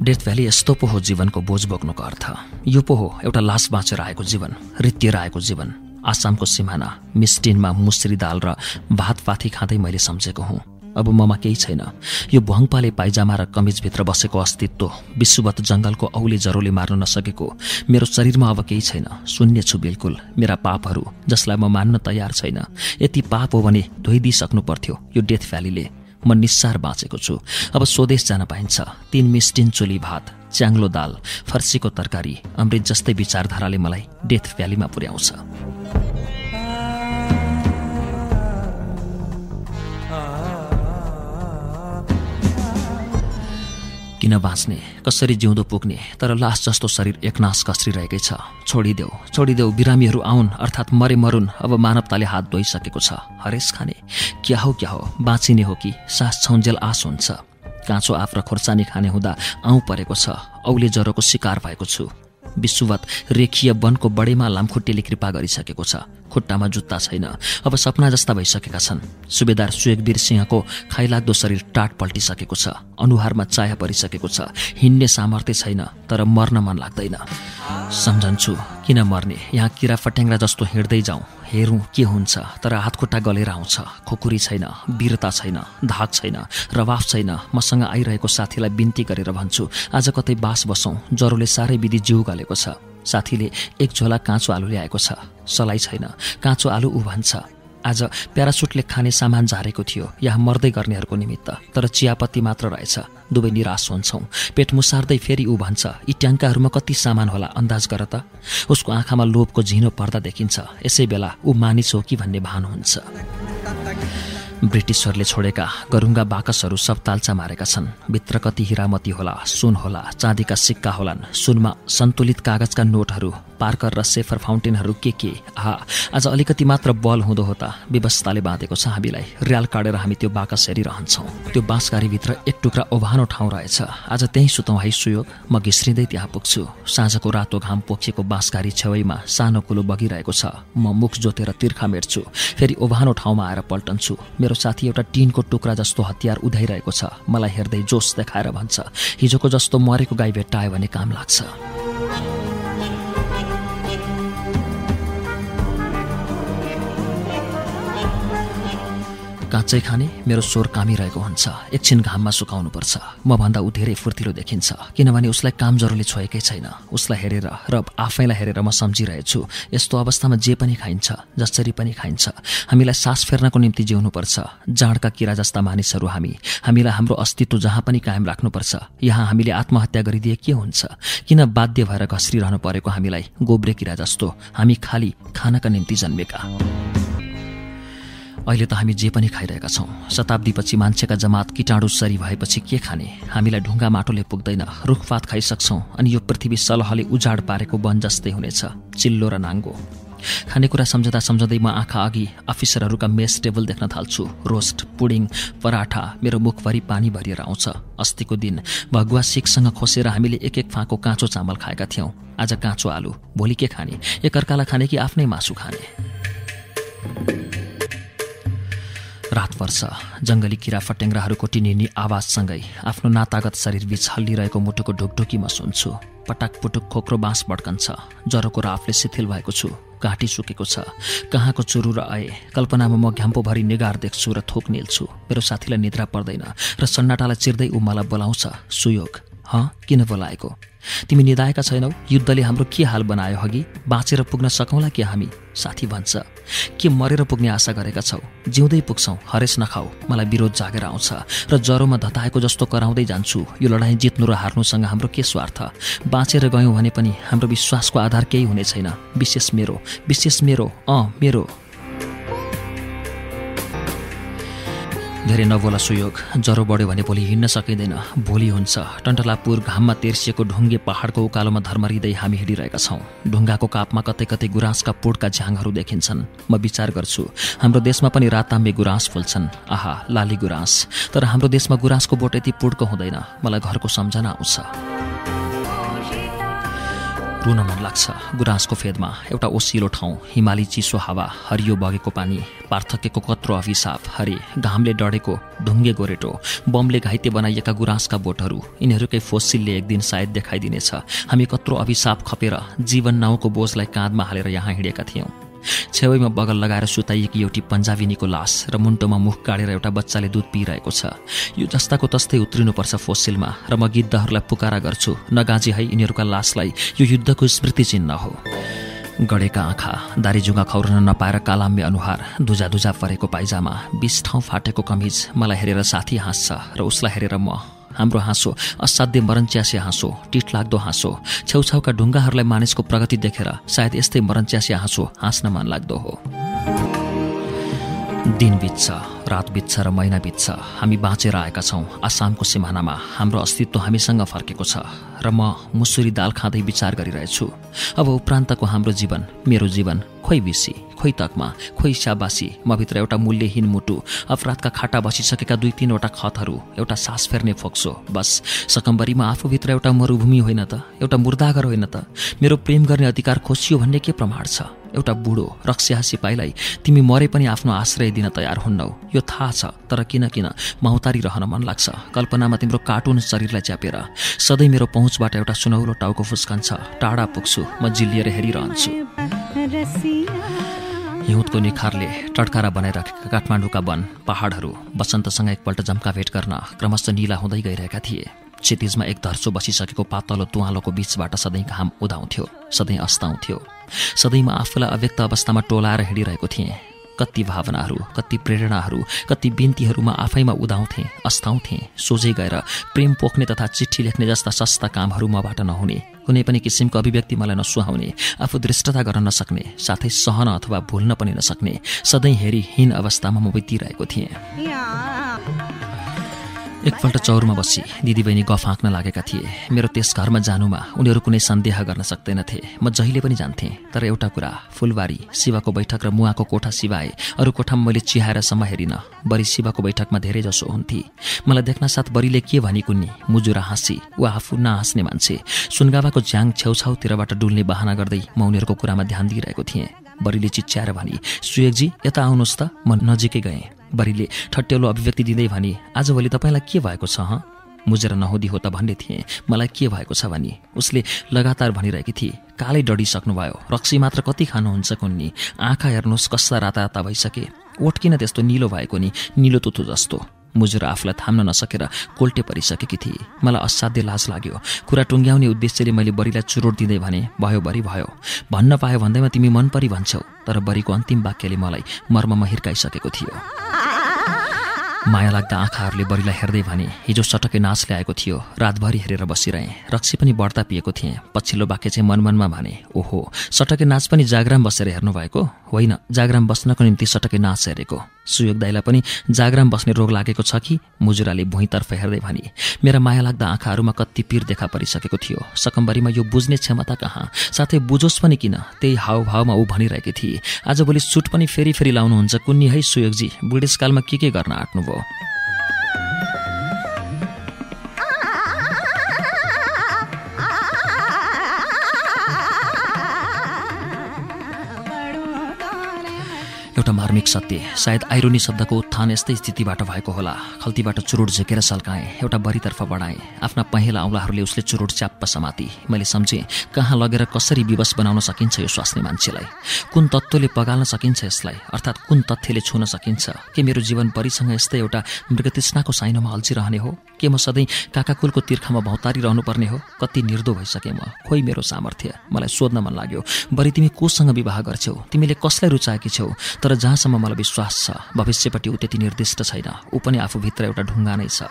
death valley यस्तो पो हो जीवनको बोझ बोक्नुको अर्थ। यो पो हो एउटा लास बाँचेर आएको जीवन रित्तिएर आएको जीवन। आसामको सिमाना मिस्टिनमा मुस्री दाल र भात पाथी खाँदै मैले सम्झेको हुँ। अब ममा केही छैन। यो भुहङपाले पाइजामा र कमिजभित्र बसेको अस्तित्व विश्ववत जङ्गलको औले जरोले मार्न नसकेको मेरो शरीरमा अब केही छैन। शून्य छु बिल्कुल मेरा पापहरू जसलाई म मान्न तयार छैन। यति पाप हो भने धोइदिइसक्नु पर्थ्यो यो डेथ भ्यालीले। म निस्सार बाँचेको छु। अब स्वदेश जान पाइन्छ। तिन मिस्टिन चुली भात च्याङ्लो दाल फर्सीको तरकारी अमृत जस्तै विचारधाराले मलाई डेथ भ्यालीमा पुर्याउँछ। किन बाँच्ने कसरी जिउँदो पुग्ने तर लास जस्तो शरीर एकनाश कसरिरहेकै छ। छोडिदेऊ छोडिदेऊ बिरामीहरू आउन् अर्थात् मरे मरुन् अब मानवताले हात धोइसकेको छ। हरेस खाने क्या हो क्या हो? बाँचिने हो कि? सास छौन्जेल आस हुन्छ। काँचो आफ र खोर्सानी खाने हुँदा आउँ परेको छ। औले ज्वरोको शिकार भएको छु। विश्ववत रेखीय वनको बढेमा लामखुट्टेले कृपा गरिसकेको छ। खुट्टामा जुत्ता छैन। अब सपना जस्ता भइसकेका छन्। सुबेदार सुयोगवीर सिंहको खाइलाग्दो शरीर टाट पल्टिसकेको छ। अनुहारमा चाया परिसकेको छ। हिँड्ने सामर्थ्य छैन तर मर्न मन लाग्दैन। सम्झन्छु किन मर्ने? यहाँ किरा फट्याङ्ग्रा जस्तो हिँड्दै जाउँ। हेरौँ के हुन्छ तर हातखुट्टा गलेर आउँछ। खुकुरी छैन वीरता छैन धाक छैन रवाफ छैन। मसँग आइरहेको साथीलाई बिन्ती गरेर भन्छु आज कतै बास बसौँ। ज्वरोले साह्रै विधि जिउ गलेको छ। साथीले एक झोला काँचो आलु ल्याएको छ। सलाई छैन। काँचो आलु ऊ भन्छ। आज प्यारासुटले खाने सामान झारेको थियो। यहाँ मर्दै गर्नेहरूको निमित्त। तर चियापत्ती मात्र रहेछ। दुवै निराश हुन्छौँ। पेट मुसार्दै फेरि ऊ भन्छ यी ट्याङ्काहरूमा कति सामान होला? अन्दाज गर त। उसको आँखामा लोभको झिनो पर्दा देखिन्छ। यसै बेला ऊ मानिस हो कि भन्ने भान हुन्छ। ब्रिटिसहरूले छोडेका गरुङ्गा बाकसहरू सब ताल्चा मारेका छन्। भित्र कति हिरामती होला सुन होला चाँदीका सिक्का होलान्। सुनमा सन्तुलित कागजका नोटहरू पार्कर र सेफर फाउन्टेनहरू के के? आहा आज अलिकति मात्र बल हुँदो हो त व्यवस्थाले बाँधेको छ हामीलाई। र्याल काटेर हामी त्यो बाकस हेरिरहन्छौँ। त्यो बाँसगारीभित्र एक टुक्रा ओभानो ठाउँ रहेछ। आज त्यहीँ सुतौँ है सुयोग म घिस्रिँदै त्यहाँ पुग्छु। साँझको रातो घाम पोखिएको बाँसगारी छेउमा सानो कुलो बगिरहेको छ। म मुख जोतेर तिर्खा मेट्छु फेरि ओभानो ठाउँमा आएर पल्टन्छु। मेरो साथी एउटा टिनको टुक्रा जस्तो हतियार उधाइरहेको छ। मलाई हेर्दै जोस देखाएर भन्छ हिजोको जस्तो मरेको गाई भेट्टायो भने काम लाग्छ। काँचै खाने मेरो स्वर कामिरहेको हुन्छ। एकछिन घाममा सुकाउनुपर्छ। मभन्दा ऊ धेरै फुर्तिलो देखिन्छ किनभने उसलाई काम जरोले छोएकै छैन। उसलाई हेरेर र आफैलाई हेरेर म सम्झिरहेछु। यस्तो अवस्थामा जे पनि खाइन्छ जसरी पनि खाइन्छ हामीलाई सास फेर्नको निम्ति जिउनुपर्छ। जाँडका किरा जस्ता मानिसहरू हामी हामीलाई हाम्रो अस्तित्व जहाँ पनि कायम राख्नुपर्छ। यहाँ हामीले आत्महत्या गरिदिए के हुन्छ? किन बाध्य भएर घस्रिरहनु परेको हामीलाई गोब्रे किरा जस्तो? हामी खाली खानका निम्ति जन्मेका। अहिले त हामी जे पनि खाइरहेका छौँ। शताब्दीपछि मान्छेका जमात किटाणु सरी भएपछि के खाने? हामीलाई ढुङ्गा माटोले पुग्दैन। रुखपात खाइसक्छौँ अनि यो पृथ्वी सलहले उजाड पारेको वन जस्तै हुनेछ। चिल्लो र नाङ्गो। खानेकुरा सम्झँदा सम्झँदै म आँखा अघि अफिसरहरूका मेस टेबल देख्न थाल्छु। रोस्ट पुडिङ पराठा मेरो मुखभरि पानी भरिएर आउँछ। अस्तिको दिन भगुवा सिकसँग खोसेर हामीले एक एक फाँको काँचो चामल खाएका थियौँ। आज काँचो आलु। भोलि के खाने? एकअर्कालाई खाने कि आफ्नै मासु खाने? रात पर्छ जङ्गली किरा फट्याङ्ग्राहरूको टिनिनी आवाजसँगै आफ्नो नातागत शरीरबीच हल्लिरहेको मुटुको ढुकढुकी म सुन्छु। पटाक पुटुक खोक्रो बाँस भड्कन्छ। ज्वरोको राफले शिथिल भएको छु। घाँटी सुकेको छ। कहाँको चुरु र आए? कल्पनामा म घ्याम्पोभरि निगार देख्छु र थोक निल्छु। मेरो साथीलाई निद्रा पर्दैन र सन्नाटालाई चिर्दै ऊ मलाई बोलाउँछ सुयोग ह? किन बोलाएको? तिमी निधाएका छैनौ? युद्धले हाम्रो के हाल बनायो हगि? बाँचेर पुग्न सकौँला कि हामी? साथी भन्छ के मरेर पुग्ने आशा गरेका छौ? जिउँदै पुग्छौ हरेस नखाऊ। मलाई विरोध जागेर आउँछ र ज्वरोमा धताएको जस्तो कराउँदै जान्छु। यो लडाईँ जित्नु र हार्नुसँग हाम्रो के स्वार्थ? बाँचेर गयौँ भने पनि हाम्रो विश्वासको आधार केही हुने छैन। विशेष मेरो विशेष मेरो अँ मेरो। धेरै नबोला सुयोग। ज्वरो बढ्यो भने भोलि हिँड्न सकिँदैन। भोलि हुन्छ। टन्टलापुर घाममा तेर्सिएको ढुङ्गे पहाडको उकालोमा धर्मरिँदै हामी हिँडिरहेका छौँ। ढुङ्गाको कापमा कतै कतै गुराँसका पुडका झ्याङहरू देखिन्छन्। म विचार गर्छु हाम्रो देशमा पनि राताम्बे गुराँस फुल्छन्। आहा लाली गुराँस। तर हाम्रो देशमा गुराँसको बोट यति पुड्को हुँदैन। मलाई घरको सम्झना आउँछ। रुन मन लाग्छ। गुराँसको फेदमा एउटा ओसिलो ठाउँ हिमाली चिसो हावा हरियो बगेको पानी पार्थक्यको कत्रो अभिशाप हरे घामले डढेको ढुङ्गे गोरेटो बमले घाइते बनाइएका गुराँसका बोटहरू यिनीहरूकै फोसिलले एक दिन सायद देखाइदिनेछ। हामी कत्रो अभिशाप खपेर जीवन नाउँको बोझलाई काँधमा हालेर यहाँ हिँडेका थियौँ। छेउमा बगल लगाएर सुताइएकी एउटी पन्जाबिनीको लास र मुन्टोमा मुख काटेर एउटा बच्चाले दुध पिइरहेको छ। यो जस्ताको तस्तै उत्रिनुपर्छ फोसिलमा र म गिद्धहरूलाई पुकारा गर्छु। नगाजी है यिनीहरूका लासलाई। यो युद्धको स्मृति चिन्ह हो। गढेका आँखा दारीजुङ्गा खौरन नपाएर कालाम्य अनुहार धुजा धुजा परेको पाइजामा बिस ठाउँ फाटेको कमिज मलाई हेरेर साथी हाँस्छ र उसलाई हेरेर म हाम्रो हाँसो असाध्य मरन्च्यासे हाँसो टिट लाग्दो हाँसो छेउछाउका ढुङ्गाहरूलाई मानिसको प्रगति देखेर सायद यस्तै मरन्च्यासे हाँसो हाँस्न मन लाग्दो हो। दिन बित्छ रात बित्छ र महिना बित्छ। हामी बाँचेर आएका छौँ। आसामको सिमानामा हाम्रो अस्तित्व हामीसँग फर्केको छ र म मुसुरी दाल खाँदै विचार गरिरहेछु। अब उपरान्तको हाम्रो जीवन मेरो जीवन खोइ बिसी खोइ तकमा खोइ स्याबासी मभित्र एउटा मूल्यहीन मुटु अपराधका खाटा बसिसकेका दुई तिनवटा खतहरू एउटा सास फेर्ने फोक्सो बस सकम्बरीमा आफूभित्र एउटा मरुभूमि होइन त एउटा मुर्दागर होइन त मेरो प्रेम गर्ने अधिकार खोसियो भन्ने के प्रमाण छ? एउटा बुढो रक्स्या सिपाहीलाई तिमी मरे पनि आफ्नो आश्रय दिन तयार हुन्नौ। यो थाहा छ तर किन किन माउतारी रहन मन लाग्छ। कल्पनामा तिम्रो कार्टुन शरीरलाई च्यापेर सधैँ मेरो पहुँचबाट एउटा सुनौलो टाउको फुस्कन्छ। टाढा पुग्छु म जिल्लिएर हेरिरहन्छु। हिउँदको निखारले टड्कारा बनाइराखेका काठमाडौँका वन पहाडहरू बसन्तसँग एकपल्ट जम्का भेट गर्न क्रमशः निला हुँदै गइरहेका थिए। क्षितिजमा एक धर्सो बसिसकेको पातलो तुवालोको बीचबाट सधैँ घाम उदाउँथ्यो सधैँ अस्ताउँथ्यो। सधैँ म आफूलाई अव्यक्त अवस्थामा टोलाएर हिँडिरहेको थिएँ। कति भावनाहरू कति प्रेरणाहरू कति बिन्तीहरूमा आफैमा उदाउँथे अस्ताउँथे सोझै गएर प्रेम पोख्ने तथा चिठी लेख्ने जस्ता सस्ता कामहरू मबाट नहुने कुनै पनि किसिमको अभिव्यक्ति मलाई नसुहाउने आफू दृष्टता गर्न नसक्ने साथै सहन अथवा भुल्न पनि नसक्ने सधैँ हेरी हीन अवस्थामा म बितिरहेको थिएँ। एकपल्ट चौरमा बसी दिदीबहिनी गफ हाँक्न लागेका थिए। मेरो त्यस घरमा जानुमा उनीहरू कुनै सन्देह गर्न सक्दैनथे। म जहिले पनि जान्थेँ तर एउटा कुरा फुलबारी शिवको बैठक र मुवाको कोठा सिवाए अरू कोठामा मैले चिहाएरसम्म हेरिन बरी शिवको बैठकमा धेरै जसो हुन्थे। मलाई देख्न साथ बरीले के भनी कुन्नी मुजुरा हाँसी वा आफू नहाँस्ने मान्छे सुनगावाको ज्याङ छेउछाउतिरबाट डुल्ने बहाना गर्दै म उनीहरूको कुरामा ध्यान दिइरहेको थिएँ। बरीले चिच्याएर भनी सुयोगजी यता आउनुहोस् त म नजिकै गएँ। बरीले ठट्यौलो अभिव्यक्ति दिँदै भने आजभोलि तपाईँलाई के भएको छ ह? मुजेर नहुदी हो त भन्ने थिएँ मलाई के भएको छ भने? उसले लगातार भनिरहेकी थिए कालै डढिसक्नुभयो रक्सी मात्र कति खानुहुन्छ कुन्नी? आँखा हेर्नुहोस् कस्ता राता राता भइसके। ओठ किन त्यस्तो निलो भएको नि? निलो तुतु जस्तो। मुजुर आफूलाई थाम्न नसकेर कोल्टे परिसकेकी थिए। मलाई असाध्य लाज लाग्यो। कुरा टुङ्ग्याउने उद्देश्यले मैले बरीलाई चुरोट दिँदै भने भयो बरी भयो। भन्न पायो भन्दैमा तिमी मन परि भन्छौ तर बरीको अन्तिम वाक्यले मलाई मर्ममा हिर्काइसकेको थियो। माया लाग्दा आँखाहरूले बरीलाई हेर्दै भने हिजो सटकै नाच ल्याएको थियो रातभरि हेरेर बसिरहेँ। रक्सी पनि बढ्ता पिएको थिएँ। पछिल्लो वाक्य चाहिँ मनमनमा भने ओहो सटके नाच पनि जागराम बसेर हेर्नुभएको? होइन जागराम बस्नको निम्ति सटके नाच हेरेको। सुयोग दाईलाई पनि जागराम बस्ने रोग लागेको छ कि? मुजुराले भुइँतर्फ हेर्दै भने मेरा माया लाग्दा आँखाहरूमा कति पिर देखा परिसकेको थियो। सकम्बरीमा यो बुझ्ने क्षमता कहाँ? साथै बुझोस् पनि किन? त्यही हावभावमा ऊ भनिरहेकी थिए। आजभोलि सुट पनि फेरि फेरि लाउनुहुन्छ कुन्नी है सुयोगजी। बुढेसकालमा के के गर्न आँट्नुभयो? एउटा मार्मिक सत्य। सायद आइरोनी शब्दको उत्थान यस्तै स्थितिबाट भएको होला। खल्तीबाट चुरोट झिकेर सल्काएँ एउटा बरीतर्फ बढाएँ। आफ्ना पहेँला औँलाहरूले उसले चुरोट च्याप्प समाती। मैले सम्झेँ कहाँ लगेर कसरी विवश बनाउन सकिन्छ यो स्वास्नी मान्छेलाई? कुन तत्त्वले पगाल्न सकिन्छ यसलाई? अर्थात् कुन तथ्यले छुन सकिन्छ? के मेरो जीवन बरीसँग यस्तै एउटा मृगतृष्णाको साइनोमा अल्झिरहने हो? के म सधैँ काकाकुलको तिर्खामा भौतारी रहनुपर्ने हो? कति निर्दो भइसकेँ म। खोइ मेरो सामर्थ्य। मलाई सोध्न मन लाग्यो बरी तिमी कोसँग विवाह गर्छौ? तिमीले कसलाई रुचाएकी छौ? तर जहाँसम्म मलाई विश्वास छ भविष्यपट्टि ऊ त्यति निर्दिष्ट छैन। ऊ पनि आफूभित्र एउटा ढुङ्गा नै छ।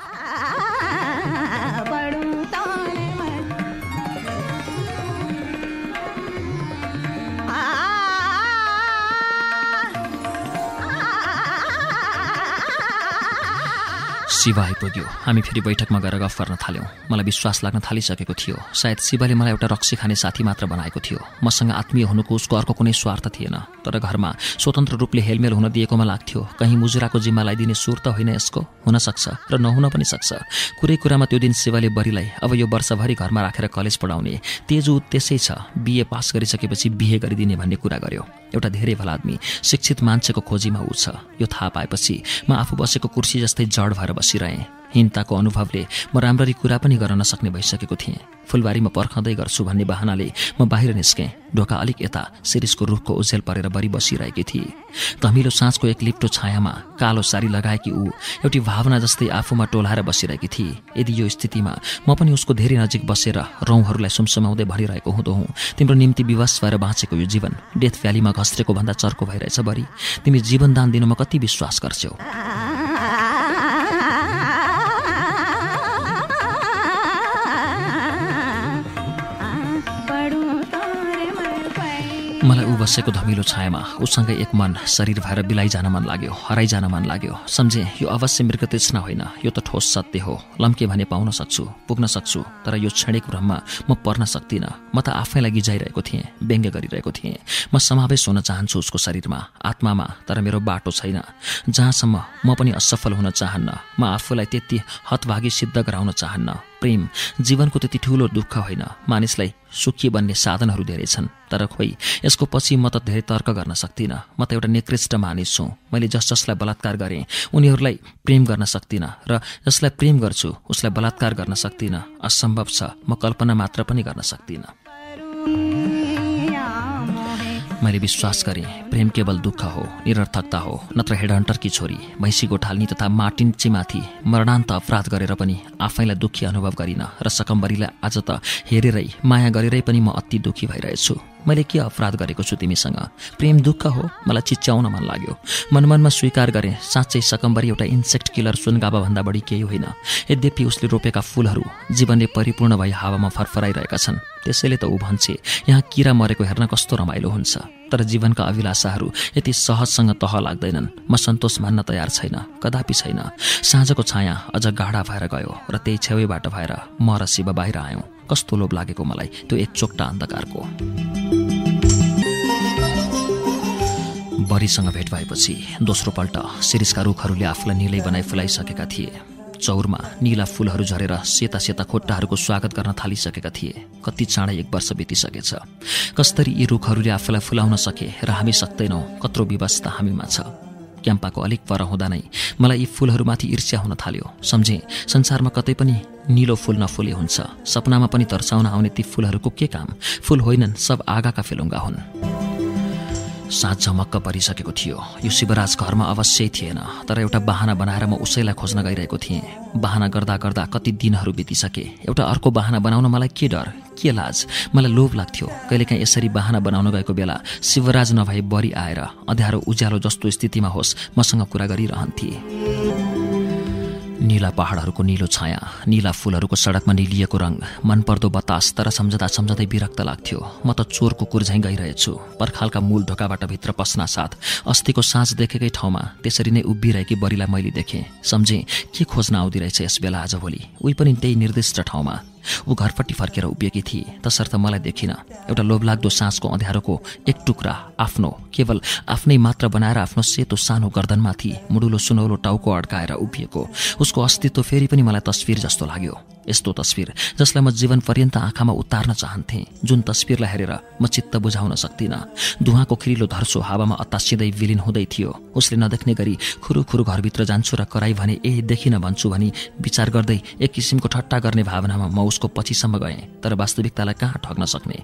शिव आइपुग्यो। हामी फेरि बैठकमा गएर गफ गर्न थाल्यौँ। मलाई विश्वास लाग्न थालिसकेको थियो। सायद शिवले मलाई एउटा रक्सी खाने साथी मात्र बनाएको थियो। मसँग आत्मीय हुनुको उसको अर्को कुनै स्वार्थ थिएन। तर घरमा स्वतन्त्र रूपले हेलमेल हुन दिएकोमा लाग्थ्यो। कहीँ मुजुराको जिम्मा लगाइदिने सुर त होइन यसको। हुन सक्छ र नहुन पनि सक्छ। कुरै कुरामा त्यो दिन शिवले बरीलाई अब यो वर्षभरि घरमा राखेर कलेज पढाउने। तेजु त्यसै छ। बिए पास गरिसकेपछि बिहे गरिदिने भन्ने कुरा गर्यो। एउटा धेरै भला आदमी शिक्षित मान्छेको खोजीमा ऊ छ। यो थाहा पाएपछि म आफू बसेको कुर्सी जस्तै जड भएर बसिरहेँ। हिंताको अनुभवले म राम्ररी कुरा पनि गर्न नसक्ने भइसकेको थिएँ। फुलबारीमा पर्खँदै गर्छु भन्ने बहानाले म बाहिर निस्केँ। ढोका अलिक यता शिरिषको रुखको उजेल परेर बरी बसिरहेकी थिए। धमिलो साँझको एक लिप्टो छायामा कालो सारी लगाएकी ऊ एउटी भावना जस्तै आफूमा टोलाएर बसिरहेकी थिए। यदि यो स्थितिमा म पनि उसको धेरै नजिक बसेर रौँहरूलाई सुमसुमाउँदै भनिरहेको हुँदो हुँ तिम्रो निम्ति विवश भएर बाँचेको यो जीवन डेथ भ्यालीमा घस्रेको भन्दा चर्को भइरहेछ बरी। तिमी जीवनदान दिनुमा कति विश्वास गर्छौ? मलाई ऊ बसेको धमिलो छायामा उसँग एक मन शरीर भएर बिलाइ जान मन लाग्यो हराइ जान मन लाग्यो। सम्झे यो अवश्य मृग तृष्णा होइन यो त ठोस सत्य हो। लम्के भने पाउन सक्छु पुग्न सक्छु तर यो क्षणिक भ्रममा म पर्न सक्दिनँ। म त आफैलाई गिजाइरहेको थिएँ व्यङ्ग्य गरिरहेको थिएँ। म समावेश हुन चाहन्छु उसको शरीरमा आत्मामा तर मेरो बाटो छैन। जहाँसम्म म पनि असफल हुन चाहन्न म आफूलाई त्यति हतभागी सिद्ध गराउन चाहन्न। प्रेम जीवनको त्यति ठुलो दुःख होइन। मानिसलाई सुखी बन्ने साधनहरू धेरै छन् तर खोइ यसको पछि म त धेरै तर्क गर्न सक्दिनँ। म त एउटा निकृष्ट मानिस छु मैले जस जसलाई बलात्कार गरेँ उनीहरूलाई प्रेम गर्न सक्दिनँ र जसलाई प्रेम गर्छु उसलाई बलात्कार गर्न सक्दिनँ। असम्भव छ म कल्पना मात्र पनि गर्न सक्दिनँ। मैले विश्वास गरेँ। प्रेम केवल दुःख हो निरर्थकता हो नत्र हेडहन्टरकी छोरी। भैँसी गोठाल्नी तथा माटिन्चीमाथि मरणान्त अपराध गरेर पनि आफैलाई दुःखी अनुभव गरिन र सकम्बरीलाई आज त हेरेरै माया गरेरै पनि म अति दुःखी भइरहेछु। मैले के अपराध गरेको छु तिमीसँग? प्रेम दुःख हो मलाई चिच्याउन मन लाग्यो। मनमनमा स्वीकार गरेँ साँच्चै सकम्बरी एउटा इन्सेक्ट किलर सुनगाबाभन्दा बढी केही होइन। यद्यपि उसले रोपेका फुलहरू जीवनले परिपूर्ण भई हावामा फरफराइरहेका छन् त्यसैले त ऊ भन्छे यहाँ किरा मरेको हेर्न कस्तो रमाइलो हुन्छ। तर जीवनका अभिलाषाहरू यति सहजसँग तह लाग्दैनन्। म सन्तोष मान्न तयार छैन कदापि छैन। साँझको छाया अझ गाढा भएर गयो र त्यही छेउबाट भएर म र शिव बाहिर आयौँ। कस्तो लोभ लागेको मलाई त्यो एक चोक्टा अन्धकारको। बरीसँग भेट भएपछि दोस्रो पल्ट शिरिषका रुखहरूले आफूलाई निलै बनाइ फुलाइसकेका थिए। चौरमा निला फुलहरू झरेर सेता सेता खोट्टाहरूको स्वागत गर्न थालिसकेका थिए। कति चाँडै एक वर्ष बितिसकेछ। कसरी यी रुखहरूले आफूलाई फुलाउन सके र हामी सक्दैनौँ कत्रो व्यवस्था हामीमा छ। क्याम्पाको अलिक पर हुँदा नै मलाई यी फुलहरूमाथि ईर्ष्या हुन थाल्यो। सम्झे संसारमा कतै पनि निलो फुल नफुले हुन्छ। सपनामा पनि तर्साउन आउने ती फुलहरूको के काम? फुल होइनन् सब आगाका फेलुङ्गा हुन्। साँझ झमक्क परिसकेको थियो। यो शिवराज घरमा अवश्यै थिएन तर एउटा बाहना बनाएर म उसैलाई खोज्न गइरहेको थिएँ। बाहना गर्दा गर्दा कति दिनहरू बितिसके। एउटा अर्को बाहना बनाउन मलाई के डर के लाज? मलाई लोभ लाग्थ्यो। कहिलेकाहीँ यसरी बाहना बनाउन गएको बेला शिवराज नभए बढी आएर अँध्यारो उज्यालो जस्तो स्थितिमा होस् मसँग कुरा गरिरहन्थे। निला पहाडहरूको निलो छाया निला फुलहरूको सडकमा निलिएको रङ मनपर्दो बतास तर सम्झँदा सम्झँदै विरक्त लाग्थ्यो। म त चोर कुकुर झैँ गइरहेछु पर्खालका मूल ढोकाबाट भित्र पस्ना साथ अस्तिको साँझ देखेकै ठाउँमा त्यसरी नै उभिरहेकी बरीलाई मैले देखेँ। सम्झेँ के खोज्न आउँदो रहेछ यस बेला आजभोलि उही पनि त्यही निर्दिष्ट ठाउँमा। ऊ घरपट्टि फर्केर उभिएकी थिए। तसर्थ मलाई देखिन एउटा लोभलाग्दो साँझको अँध्यारोको एक टुक्रा आफ्नो केवल आफ्नै मात्र बनाएर आफ्नो सेतो सानो गर्दनमाथि मुडुलो सुनौलो टाउको अड्काएर उभिएको। उसको अस्तित्व फेरि पनि मलाई तस्विर जस्तो लाग्यो। यस्तो तस्विर जसलाई म जीवन पर्यन्त आँखामा उतार्न चाहन्थेँ जुन तस्विरलाई हेरेर म चित्त बुझाउन सक्दिनँ। धुवाको खिरिलो धर्सो हावामा अतासिँदै विलिन हुँदै थियो। उसले नदेख्ने गरी खुरु खुरु घरभित्र जान्छु र कराई भने ए देखिन भन्छु भनी विचार गर्दै एक किसिमको ठट्टा गर्ने भावनामा म उसको पछिसम्म गएँ तर वास्तविकतालाई कहाँ ठग्न सक्ने?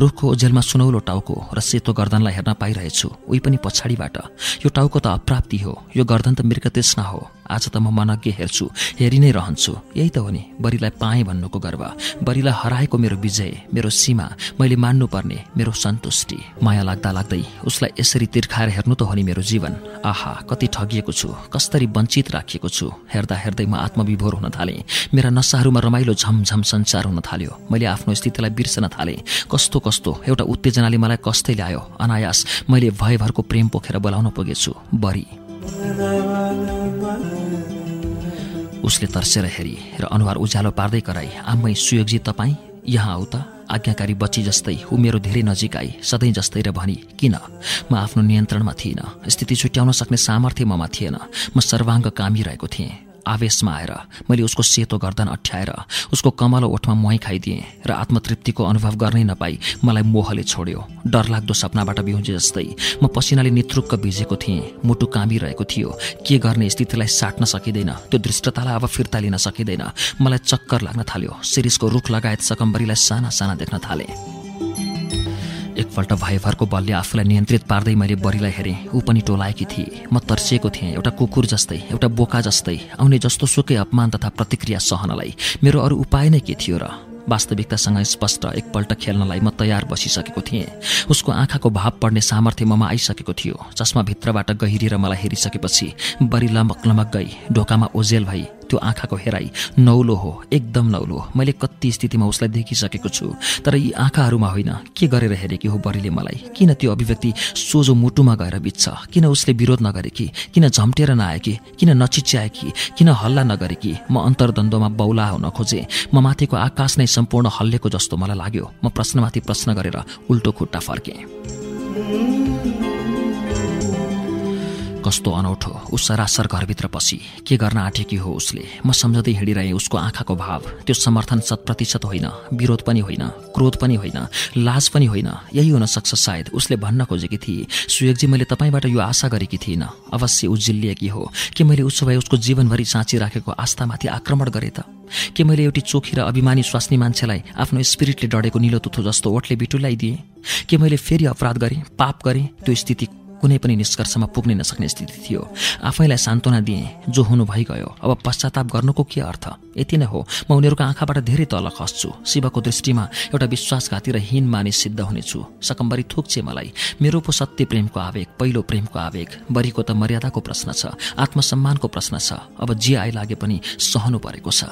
रुखको ओझेलमा सुनौलो टाउको र सेतो गर्दनलाई हेर्न पाइरहेछु उही पनि पछाडिबाट। यो टाउको त अप्राप्ति हो यो गर्दन त मृगतृष्णा हो। आज त म मनज्ञ हेर्छु हेरि नै रहन्छु। यही त हो नि बरीलाई पाएँ भन्नुको गर्व। बरीलाई हराएको मेरो विजय मेरो सीमा मैले मान्नुपर्ने मेरो सन्तुष्टि। माया लाग्दा लाग्दै उसलाई यसरी तिर्खाएर हेर्नु त हो नि मेरो जीवन। आहा कति ठगिएको छु कस्तरी वञ्चित राखिएको छु। हेर्दा हेर्दै म आत्मविभोर हुन थालेँ। मेरा नसाहरूमा रमाइलो झमझम सञ्चार हुन थाल्यो। मैले आफ्नो स्थितिलाई बिर्सन थालेँ। कस्तो कस्तो एउटा उत्तेजनाले मलाई कस्तै ल्यायो अनायास मैले भयभरको प्रेम पोखेर बोलाउन पुगेछु। बरी। उसले तर्सेर हेरी र अनुहार उज्यालो पार्दै कराई आम्मै सुयोगजी तपाईँ यहाँ आऊ त। आज्ञाकारी बच्ची जस्तै ऊ मेरो धेरै नजिक आई सधैँ जस्तै र भनी किन? म आफ्नो नियन्त्रणमा थिइनँ। स्थिति छुट्याउन सक्ने सामर्थ्य ममा थिएन। म सर्वाङ्ग कामिरहेको थिएँ। आवेशमा आएर मैले उसको सेतो गर्दन अठ्याएर उसको कमलो ओठमा मुहाई खाइदिएँ र आत्मतृप्तिको अनुभव गर्नै नपाई मलाई मोहले छोड्यो। डरलाग्दो सपनाबाट बिउजे जस्तै म पसिनाले नेतृक्क भिजेको थिएँ मुटु कामिरहेको थियो। के गर्ने स्थितिलाई साट्न सकिँदैन त्यो दृष्टतालाई अब फिर्ता लिन सकिँदैन। मलाई चक्कर लाग्न थाल्यो शिरिषको रुख लगायत सकम्बरीलाई साना साना देख्न थालेँ। एकपल्ट भयभरको बलले आफूलाई नियन्त्रित पार्दै मैले बरीलाई हेरेँ। ऊ पनि टोलाएकी थिए। म तर्सिएको थिएँ। एउटा कुकुर जस्तै एउटा बोका जस्तै आउने जस्तो सुकै अपमान तथा प्रतिक्रिया सहनलाई। मेरो अरू उपाय नै के थियो र? वास्तविकतासँग स्पष्ट एकपल्ट खेल्नलाई म तयार बसिसकेको थिएँ। उसको आँखाको भाव पढ्ने सामर्थ्य ममा आइसकेको थियो। चस्मा भित्रबाट गहिरिएर मलाई हेरिसकेपछि बरी लमक लमक गई। ढोकामा ओजेल भई त्यो आँखाको हेराई नौलो हो एकदम नौलो मैले कति स्थितिमा उसलाई देखिसकेको छु तर यी आँखाहरूमा होइन। के गरेर हेरेकी हो बरीले मलाई? किन त्यो अभिव्यक्ति सोझो मुटुमा गएर बित्छ? किन उसले विरोध नगरेकी किन झम्टेर नआएकी किन नचिच्याएकी किन हल्ला नगरेकी म अन्तर्द्वन्द्वमा बौला हुन खोजेँ। म माथिको आकाश नै सम्पूर्ण हल्लेको जस्तो मलाई लाग्यो। म प्रश्नमाथि प्रश्न गरेर उल्टो खुट्टा फर्केँ। कस्तो अनौठो। ऊ सरासर घरभित्र पसी। के गर्न आँटेकी हो उसले? म सम्झँदै हिँडिरहेँ उसको आँखाको भाव। त्यो समर्थन शत प्रतिशत होइन। विरोध पनि होइन। क्रोध पनि होइन। लाज पनि होइन। यही हुन सक्छ सायद। उसले भन्न खोजेकी थिए सुयोगजी मैले तपाईँबाट यो आशा गरेकी थिइनँ। अवश्य उजिल्लिएकी हो। कि मैले उसो भए उसको जीवनभरि साँची राखेको आस्थामाथि आक्रमण गरे त? के मैले एउटी चोखी र अभिमानी स्वास्नी मान्छेलाई आफ्नो स्पिरिटले डढेको निलो तुथो जस्तो ओठले बिटुलाइदिएँ के मैले फेरि अपराध गरेँ पाप गरेँ? त्यो स्थिति कुनै पनि निष्कर्षमा पुग्नै नसक्ने स्थिति थियो। आफैलाई सान्त्वना दिएँ जो हुनु भइगयो अब पश्चाताप गर्नुको के अर्थ? यति नै हो। म उनीहरूको आँखाबाट धेरै तल खस्छु। शिवको दृष्टिमा एउटा विश्वासघाती र हीन मानिस सिद्ध हुनेछु। सकम्बरी थुक्छे मलाई। मेरो पो सत्य प्रेमको आवेग पहिलो प्रेमको आवेग। बरीको त मर्यादाको प्रश्न छ। आत्मसम्मानको प्रश्न छ। अब जे आइलागे पनि सहनु परेको छ।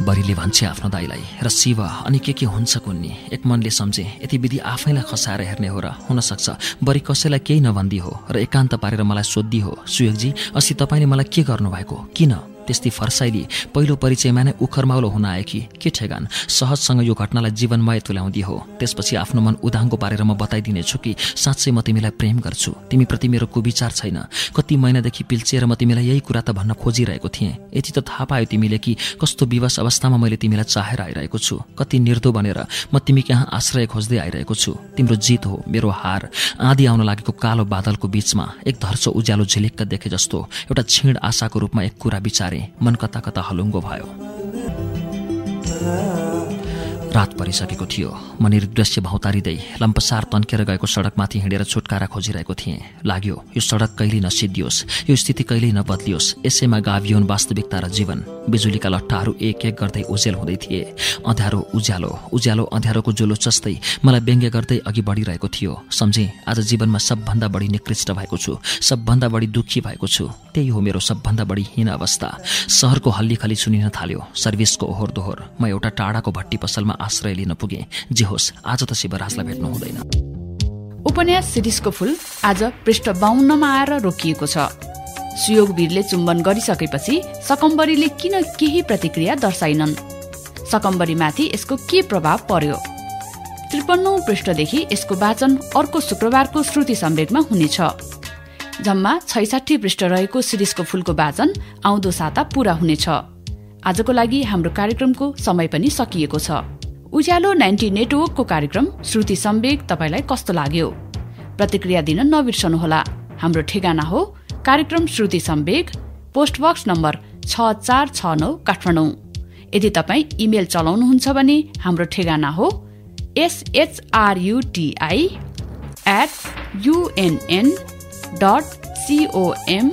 बरीले भन्छे आफ्नो दाईलाई र शिव अनि के के हुन्छ कुन्नी? एक मनले सम्झे यति विधि आफैलाई खसाएर हेर्ने हो र हुनसक्छ। बरी कसैलाई केही नभन्दी हो र एकान्त पारेर मलाई सोद्धि हो। सुयोगजी अस्ति तपाईँले मलाई के गर्नुभएको? किन? त्यस्तै फर्साइली। पहिलो परिचयमा नै उखरमाउलो हुन आएकी के? ठेगान? सहजसँग यो घटनालाई जीवनमय तुल्याउँदी हो। त्यसपछि आफ्नो मन उदाङ्गो पारेर म बताइदिनेछु कि साँच्चै म तिमीलाई प्रेम गर्छु। तिमीप्रति मेरो कुविचार छैन। कति महिनादेखि पिल्चिएर म तिमीलाई यही कुरा त भन्न खोजिरहेको थिएँ। यति त थाहा पायो तिमीले कि कस्तो विवश अवस्थामा मैले तिमीलाई चाहेर आइरहेको छु। कति निर्दो बनेर म तिमी कहाँ आश्रय खोज्दै आइरहेको छु। तिम्रो जित हो मेरो हार। आँधी आउन लागेको कालो बादलको बीचमा एक धर्सो उज्यालो झिलिक्क देखे जस्तो एउटा छिण आशाको रूपमा एक कुरा विचारे। मन कता कता हलुङ्गो भयो। रात परिसकेको थियो। म निर्दृश्य भौतारिँदै लम्पसार तन्केर गएको सडकमाथि हिँडेर छुटकारा खोजिरहेको थिएँ। लाग्यो यो सडक कहिल्यै नसिद्धियोस् यो स्थिति कहिल्यै नबदलियोस्। यसैमा गाभियोन् वास्तविकता र जीवन। बिजुलीका लट्टाहरू एक एक गर्दै उजेल हुँदै थिए। अँध्यारो उज्यालो उज्यालो अँध्यारोको जोलो चस्दै मलाई व्यङ्ग्य गर्दै अघि बढिरहेको थियो। सम्झेँ आज जीवनमा सबभन्दा बढी निकृष्ट भएको छु सबभन्दा बढी दुःखी भएको छु। त्यही हो मेरो सबभन्दा बढी हीन अवस्था। सहरको हल्ली खल्ली सुनिन थाल्यो सर्भिसको ओहोर दोहोर म एउटा टाढाको भट्टी पसलमा आश्रय लिन पुगे जे होस् आज त शिवराजलाई भेट्नु हुँदैन। उपन्यास शिरीषको फूल आज पृष्ठ बाहुन्नमा आएर रोकिएको छ। सुयोग वीरले चुम्बन गरिसकेपछि सकम्बरीले किन केही प्रतिक्रिया दर्शाइनन्? सकम्बरीमाथि यसको के प्रभाव पर्यो? त्रिपन्नौ पृष्ठदेखि यसको वाचन अर्को शुक्रबारको श्रुति सम्वेकमा हुनेछ। जम्मा छैसाठी पृष्ठ रहेको शिरीषको फूलको वाचन आउँदो साता पूरा हुनेछ। आजको लागि हाम्रो कार्यक्रमको समय पनि सकिएको छ। उज्यालो नाइन्टी नेटवर्कको कार्यक्रम श्रुति सम्वेक तपाईँलाई कस्तो लाग्यो? प्रतिक्रिया दिन नबिर्सनुहोला। हाम्रो ठेगाना हो कार्यक्रम श्रुति सम्वेक पोस्टबक्स नम्बर छ चार छ नौ काठमाडौँ। यदि तपाईँ इमेल चलाउनुहुन्छ भने हाम्रो ठेगाना हो SHRUTI at UNN dot COM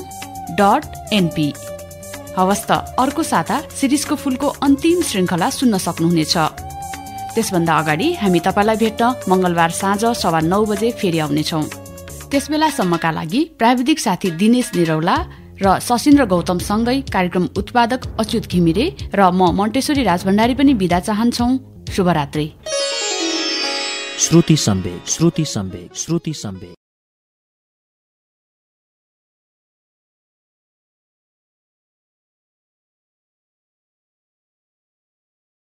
dot NP हवस् त अर्को साता सिरिजको फुलको अन्तिम श्रृङ्खला सुन्न सक्नुहुनेछ। त्यसभन्दा अगाडि हामी तपाईँलाई भेट्न मंगलबार साँझ सवा नौ बजे फेरि आउनेछौ। त्यस बेलासम्मका लागि प्राविधिक साथी दिनेश निरौला र सशिन्द्र गौतम सँगै कार्यक्रम उत्पादक अच्युत घिमिरे र म मन्टेश्वरी राजभण्डारी पनि विदा चाहन्छौ। शुभरात्री। श्रुति सम्वेक श्रुति सम्वेक श्रुति सम्वेक।